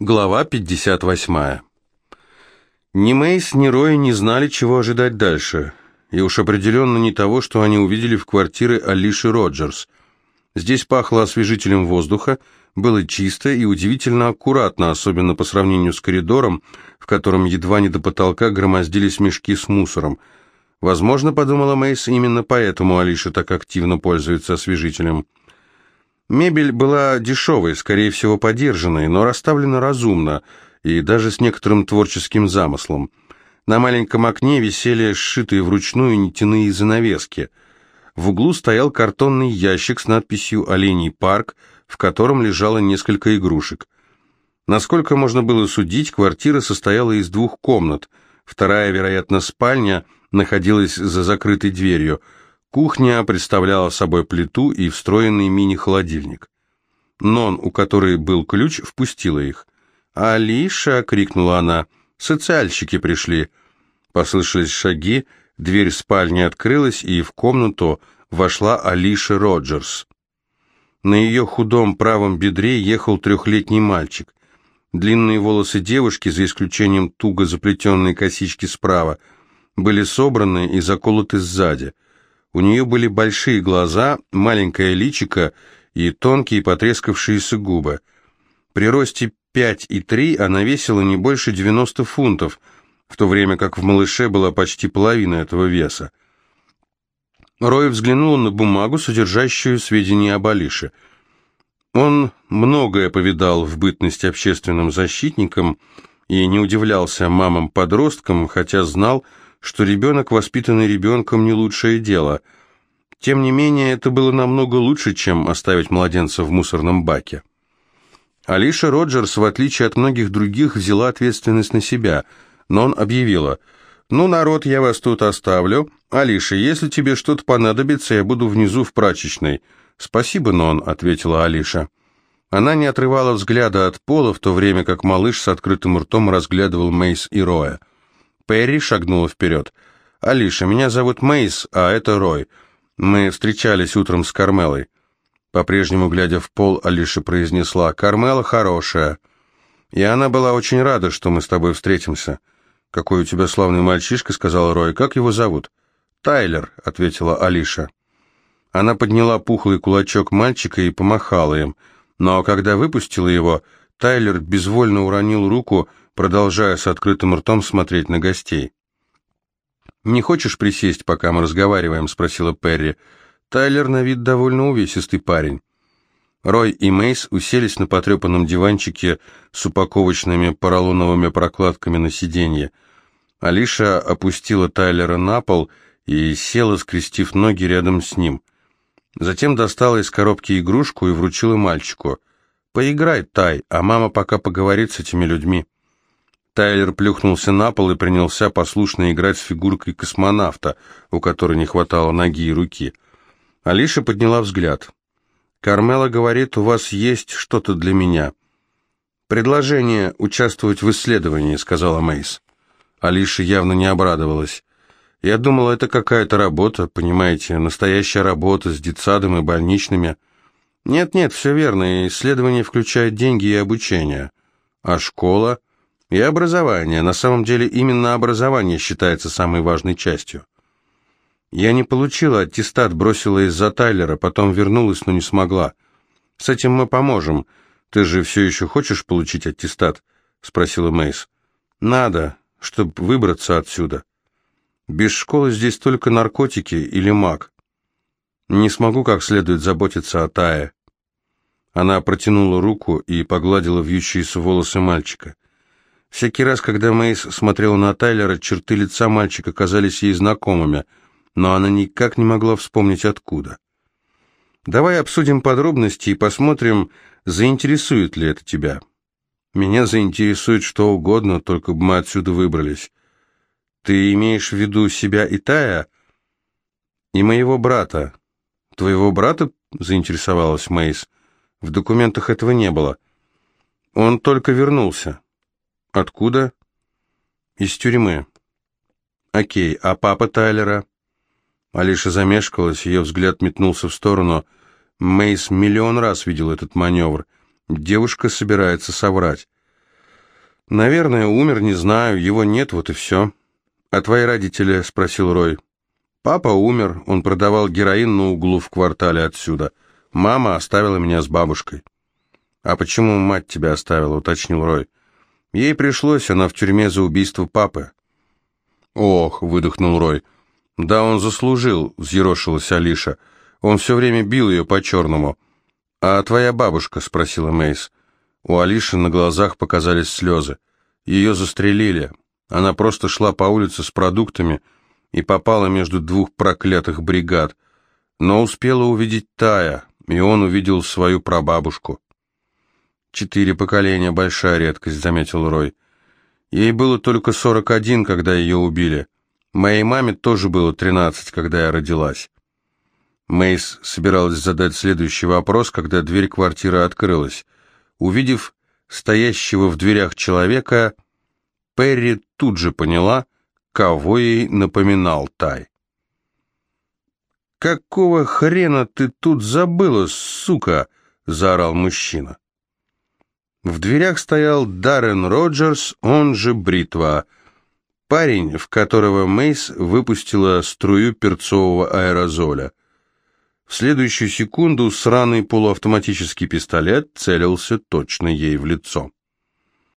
Глава 58. Ни Мейс, ни Рой не знали, чего ожидать дальше, и уж определенно не того, что они увидели в квартире Алиши Роджерс. Здесь пахло освежителем воздуха, было чисто и удивительно аккуратно, особенно по сравнению с коридором, в котором едва не до потолка громоздились мешки с мусором. Возможно, подумала Мейс, именно поэтому Алиша так активно пользуется освежителем. Мебель была дешевой, скорее всего, подержанной, но расставлена разумно и даже с некоторым творческим замыслом. На маленьком окне висели сшитые вручную нитяные занавески. В углу стоял картонный ящик с надписью «Оленей парк», в котором лежало несколько игрушек. Насколько можно было судить, квартира состояла из двух комнат. Вторая, вероятно, спальня, находилась за закрытой дверью – Кухня представляла собой плиту и встроенный мини-холодильник. Нон, у которой был ключ, впустила их. «Алиша!» — крикнула она. «Социальщики пришли!» Послышались шаги, дверь спальни открылась, и в комнату вошла Алиша Роджерс. На ее худом правом бедре ехал трехлетний мальчик. Длинные волосы девушки, за исключением туго заплетенной косички справа, были собраны и заколоты сзади — у нее были большие глаза, маленькое личико и тонкие потрескавшиеся губы. При росте 5 и 3 она весила не больше 90 фунтов, в то время как в малыше была почти половина этого веса. Рой взглянул на бумагу, содержащую сведения об Алише. Он многое повидал в бытности общественным защитником и не удивлялся мамам-подросткам, хотя знал, что ребенок, воспитанный ребенком, не лучшее дело. Тем не менее, это было намного лучше, чем оставить младенца в мусорном баке. Алиша Роджерс, в отличие от многих других, взяла ответственность на себя, но он объявила, «Ну, народ, я вас тут оставлю. Алиша, если тебе что-то понадобится, я буду внизу в прачечной». «Спасибо, Нон», — ответила Алиша. Она не отрывала взгляда от пола, в то время как малыш с открытым ртом разглядывал Мейс и Роя. Перри шагнула вперед. «Алиша, меня зовут Мейс, а это Рой. Мы встречались утром с Кармелой». По-прежнему, глядя в пол, Алиша произнесла, «Кармела хорошая». И она была очень рада, что мы с тобой встретимся. «Какой у тебя славный мальчишка», — сказал Рой. «Как его зовут?» «Тайлер», — ответила Алиша. Она подняла пухлый кулачок мальчика и помахала им. Но когда выпустила его, Тайлер безвольно уронил руку, — продолжая с открытым ртом смотреть на гостей. «Не хочешь присесть, пока мы разговариваем?» — спросила Перри. Тайлер на вид довольно увесистый парень. Рой и Мейс уселись на потрепанном диванчике с упаковочными поролоновыми прокладками на сиденье. Алиша опустила Тайлера на пол и села, скрестив ноги рядом с ним. Затем достала из коробки игрушку и вручила мальчику. «Поиграй, Тай, а мама пока поговорит с этими людьми». Тайлер плюхнулся на пол и принялся послушно играть с фигуркой космонавта, у которой не хватало ноги и руки. Алиша подняла взгляд. «Кармела говорит, у вас есть что-то для меня». «Предложение участвовать в исследовании», — сказала Мейс. Алиша явно не обрадовалась. «Я думала, это какая-то работа, понимаете, настоящая работа с детсадом и больничными». «Нет-нет, все верно, исследование включает деньги и обучение». «А школа?» И образование. На самом деле именно образование считается самой важной частью. Я не получила аттестат, бросила из-за Тайлера, потом вернулась, но не смогла. С этим мы поможем. Ты же все еще хочешь получить аттестат? Спросила Мейс. Надо, чтобы выбраться отсюда. Без школы здесь только наркотики или маг. Не смогу как следует заботиться о Тае. Она протянула руку и погладила вьющиеся волосы мальчика. Всякий раз, когда Мейс смотрела на Тайлера, черты лица мальчика казались ей знакомыми, но она никак не могла вспомнить откуда. «Давай обсудим подробности и посмотрим, заинтересует ли это тебя». «Меня заинтересует что угодно, только бы мы отсюда выбрались». «Ты имеешь в виду себя и Тая?» «И моего брата». «Твоего брата?» — заинтересовалась Мейс. «В документах этого не было». «Он только вернулся». Откуда? Из тюрьмы. Окей, а папа Тайлера? Алиша замешкалась, ее взгляд метнулся в сторону. Мейс миллион раз видел этот маневр. Девушка собирается соврать. Наверное, умер, не знаю, его нет, вот и все. А твои родители? Спросил Рой. Папа умер, он продавал героин на углу в квартале отсюда. Мама оставила меня с бабушкой. А почему мать тебя оставила, уточнил Рой. Ей пришлось, она в тюрьме за убийство папы. Ох, выдохнул Рой. Да он заслужил, взъерошилась Алиша. Он все время бил ее по-черному. «А твоя бабушка?» — спросила Мейс. У Алиши на глазах показались слезы. Ее застрелили. Она просто шла по улице с продуктами и попала между двух проклятых бригад. Но успела увидеть Тая, и он увидел свою прабабушку. «Четыре поколения — большая редкость», — заметил Рой. «Ей было только сорок один, когда ее убили. Моей маме тоже было тринадцать, когда я родилась». Мейс собиралась задать следующий вопрос, когда дверь квартиры открылась. Увидев стоящего в дверях человека, Перри тут же поняла, кого ей напоминал Тай. «Какого хрена ты тут забыла, сука?» — заорал мужчина. В дверях стоял Даррен Роджерс, он же Бритва, парень, в которого Мейс выпустила струю перцового аэрозоля — в следующую секунду сраный полуавтоматический пистолет целился точно ей в лицо.